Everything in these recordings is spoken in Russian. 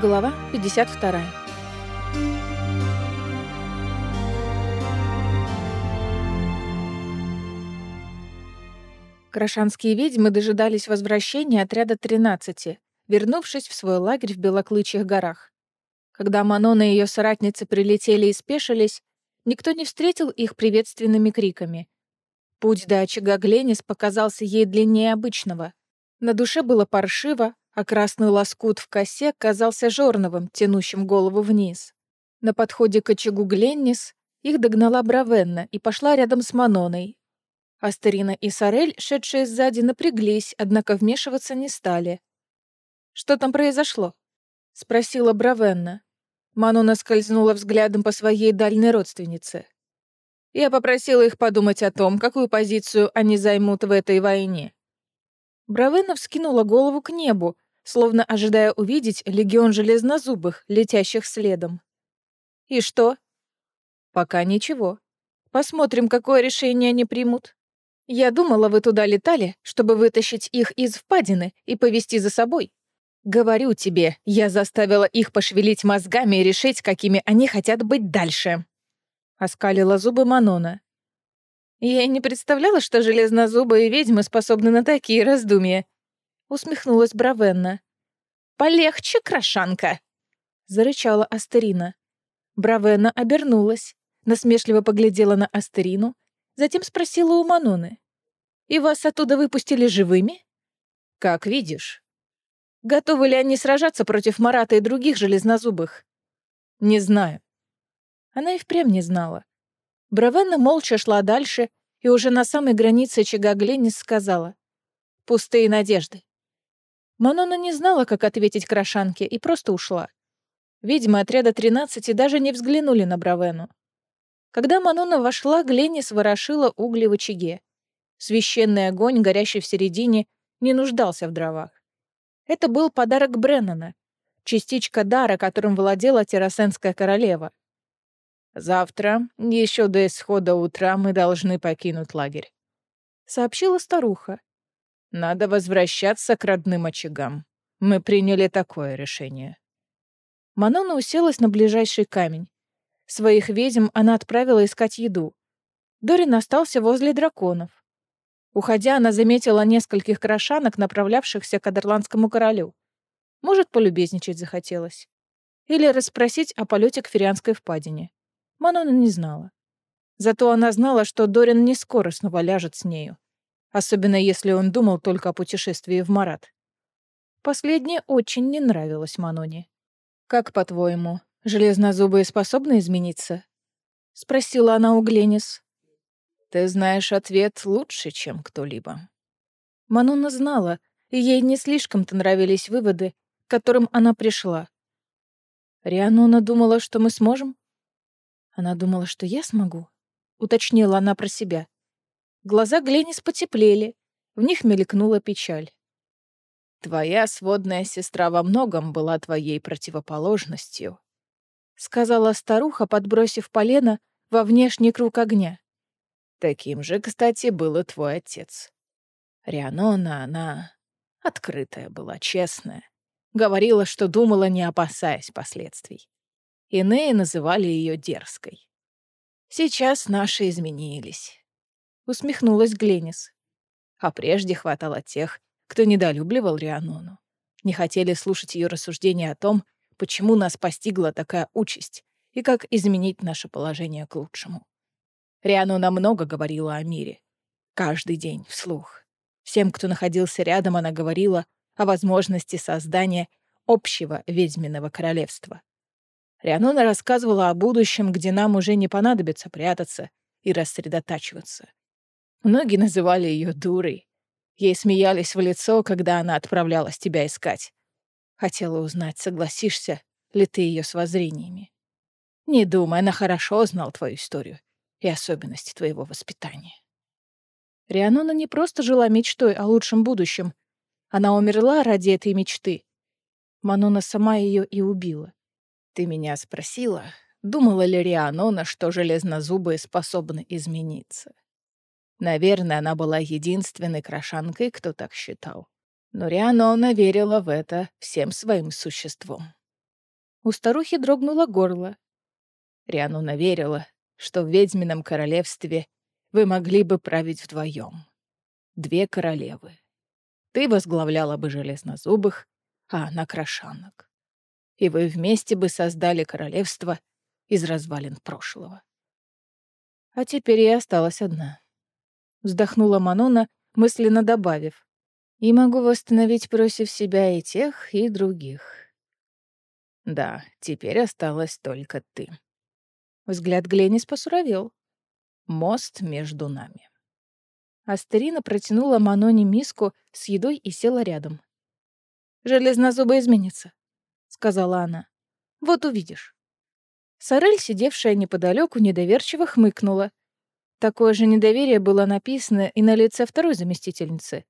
Глава 52. Крашанские ведьмы дожидались возвращения отряда 13, вернувшись в свой лагерь в Белоклычьих горах. Когда Манона и ее соратницы прилетели и спешились, никто не встретил их приветственными криками. Путь до очага Гленис показался ей длиннее обычного. На душе было паршиво, а красный лоскут в косе казался жорновым, тянущим голову вниз. На подходе к очагу Гленнис их догнала Бравенна и пошла рядом с Маноной. Астерина и Сорель, шедшие сзади, напряглись, однако вмешиваться не стали. «Что там произошло?» — спросила Бравенна. Манона скользнула взглядом по своей дальней родственнице. Я попросила их подумать о том, какую позицию они займут в этой войне. Бравена вскинула голову к небу, словно ожидая увидеть легион железнозубых, летящих следом. «И что?» «Пока ничего. Посмотрим, какое решение они примут. Я думала, вы туда летали, чтобы вытащить их из впадины и повести за собой. Говорю тебе, я заставила их пошевелить мозгами и решить, какими они хотят быть дальше». Оскалила зубы Манона. Я и не представляла, что железнозубые ведьмы способны на такие раздумья. Усмехнулась Бравенна. «Полегче, крошанка!» Зарычала Астерина. Бравенна обернулась, насмешливо поглядела на Астерину, затем спросила у Маноны. «И вас оттуда выпустили живыми?» «Как видишь». «Готовы ли они сражаться против Марата и других железнозубых?» «Не знаю». Она и впрямь не знала. Бравенна молча шла дальше и уже на самой границе очага Гленнис сказала. «Пустые надежды». Манона не знала, как ответить Крашанке, и просто ушла. Видимо, отряда 13 даже не взглянули на Бравену. Когда Манона вошла, Гленнис ворошила угли в очаге. Священный огонь, горящий в середине, не нуждался в дровах. Это был подарок Бреннана, частичка дара, которым владела Террасенская королева. Завтра, еще до исхода утра, мы должны покинуть лагерь», — сообщила старуха. «Надо возвращаться к родным очагам. Мы приняли такое решение». Манона уселась на ближайший камень. Своих ведьм она отправила искать еду. Дорин остался возле драконов. Уходя, она заметила нескольких крошанок, направлявшихся к Адерландскому королю. Может, полюбезничать захотелось. Или расспросить о полете к Ферианской впадине. Манона не знала. Зато она знала, что Дорин не скоро снова ляжет с нею. Особенно если он думал только о путешествии в Марат. Последнее очень не нравилось Маноне. «Как, по-твоему, железнозубые способны измениться?» — спросила она у Гленис. «Ты знаешь ответ лучше, чем кто-либо». Манона знала, и ей не слишком-то нравились выводы, к которым она пришла. Рианона думала, что мы сможем? Она думала, что я смогу. Уточнила она про себя. Глаза Гленис потеплели, в них мелькнула печаль. «Твоя сводная сестра во многом была твоей противоположностью», сказала старуха, подбросив полено во внешний круг огня. Таким же, кстати, был и твой отец. Рианона, она открытая была, честная. Говорила, что думала, не опасаясь последствий. Иные называли ее дерзкой. Сейчас наши изменились. Усмехнулась Гленис. А прежде хватало тех, кто недолюбливал Рианону. Не хотели слушать ее рассуждения о том, почему нас постигла такая участь и как изменить наше положение к лучшему. Рианона много говорила о мире. Каждый день, вслух. Всем, кто находился рядом, она говорила о возможности создания общего ведьминого королевства. Рианона рассказывала о будущем, где нам уже не понадобится прятаться и рассредотачиваться. Многие называли ее дурой. Ей смеялись в лицо, когда она отправлялась тебя искать. Хотела узнать, согласишься ли ты ее с воззрениями. Не думай, она хорошо знала твою историю и особенности твоего воспитания. Рианона не просто жила мечтой о лучшем будущем. Она умерла ради этой мечты. Манона сама ее и убила. Ты меня спросила, думала ли Рианона, что железнозубые способны измениться. Наверное, она была единственной крошанкой, кто так считал. Но Рианона верила в это всем своим существом. У старухи дрогнуло горло. Риануна верила, что в ведьмином королевстве вы могли бы править вдвоем. Две королевы. Ты возглавляла бы железнозубых, а она крошанок. И вы вместе бы создали королевство из развалин прошлого. А теперь я осталась одна. Вздохнула Манона, мысленно добавив. И могу восстановить против себя и тех, и других. Да, теперь осталась только ты. Взгляд Гленнис посуровел. Мост между нами. Астерина протянула Маноне миску с едой и села рядом. «Железнозубы изменится», — сказала она. «Вот увидишь». Сорель, сидевшая неподалеку, недоверчиво хмыкнула. Такое же недоверие было написано и на лице второй заместительницы.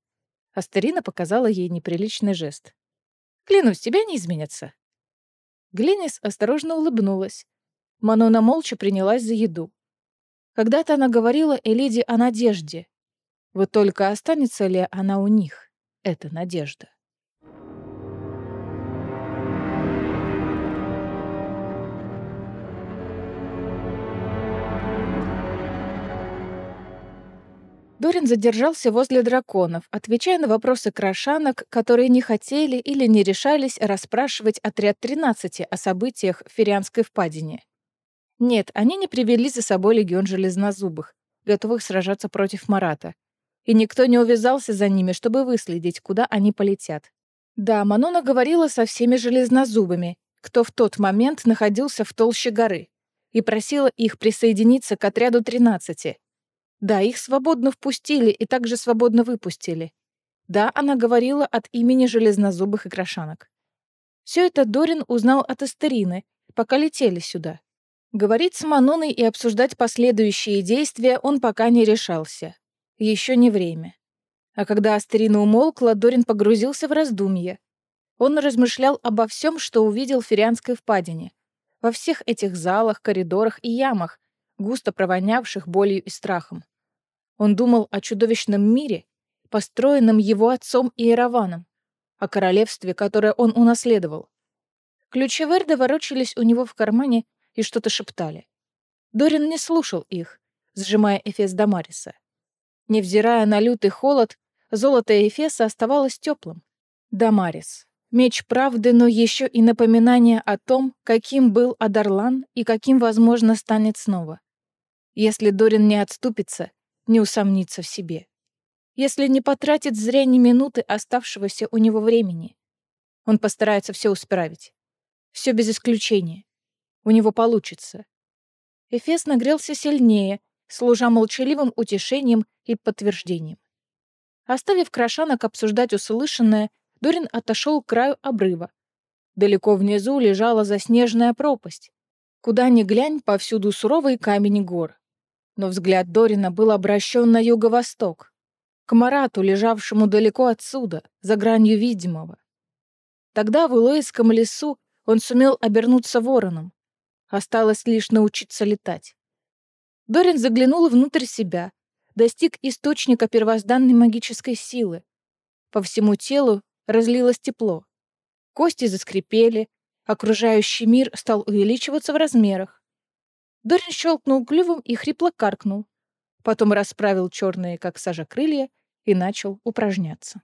Астерина показала ей неприличный жест. «Клянусь, тебя не изменится». Глинис осторожно улыбнулась. Манона молча принялась за еду. Когда-то она говорила Элиде о надежде. Вот только останется ли она у них, эта надежда? Дорин задержался возле драконов, отвечая на вопросы крошанок, которые не хотели или не решались расспрашивать отряд 13 о событиях в Ферианской впадине. Нет, они не привели за собой легион железнозубых, готовых сражаться против Марата. И никто не увязался за ними, чтобы выследить, куда они полетят. Да, Манона говорила со всеми железнозубами, кто в тот момент находился в толще горы, и просила их присоединиться к отряду 13. Да, их свободно впустили и также свободно выпустили. Да, она говорила от имени железнозубых и крошанок. Все это Дорин узнал от Эстерины, пока летели сюда. Говорить с Маноной и обсуждать последующие действия он пока не решался. Еще не время. А когда Астерина умолкла, Дорин погрузился в раздумье. Он размышлял обо всем, что увидел в Ферианской впадине. Во всех этих залах, коридорах и ямах, густо провонявших болью и страхом. Он думал о чудовищном мире, построенном его отцом Иераваном, о королевстве, которое он унаследовал. Ключи Верда ворочались у него в кармане и что-то шептали. Дорин не слушал их, сжимая Эфес Дамариса. Невзирая на лютый холод, золото Эфеса оставалось теплым. Дамарис. Меч правды, но еще и напоминание о том, каким был Адарлан и каким, возможно, станет снова. Если Дорин не отступится, не усомнится в себе. Если не потратит зря ни минуты оставшегося у него времени. Он постарается все исправить. Все без исключения. У него получится. Эфес нагрелся сильнее, служа молчаливым утешением и подтверждением. Оставив Крашанок обсуждать услышанное, Дорин отошел к краю обрыва. Далеко внизу лежала заснеженная пропасть. Куда ни глянь, повсюду суровый камень гор но взгляд Дорина был обращен на юго-восток, к Марату, лежавшему далеко отсюда, за гранью видимого. Тогда в Илойском лесу он сумел обернуться вороном. Осталось лишь научиться летать. Дорин заглянул внутрь себя, достиг источника первозданной магической силы. По всему телу разлилось тепло. Кости заскрипели, окружающий мир стал увеличиваться в размерах. Дорин щелкнул клювом и хрипло каркнул. Потом расправил черные, как сажа, крылья и начал упражняться.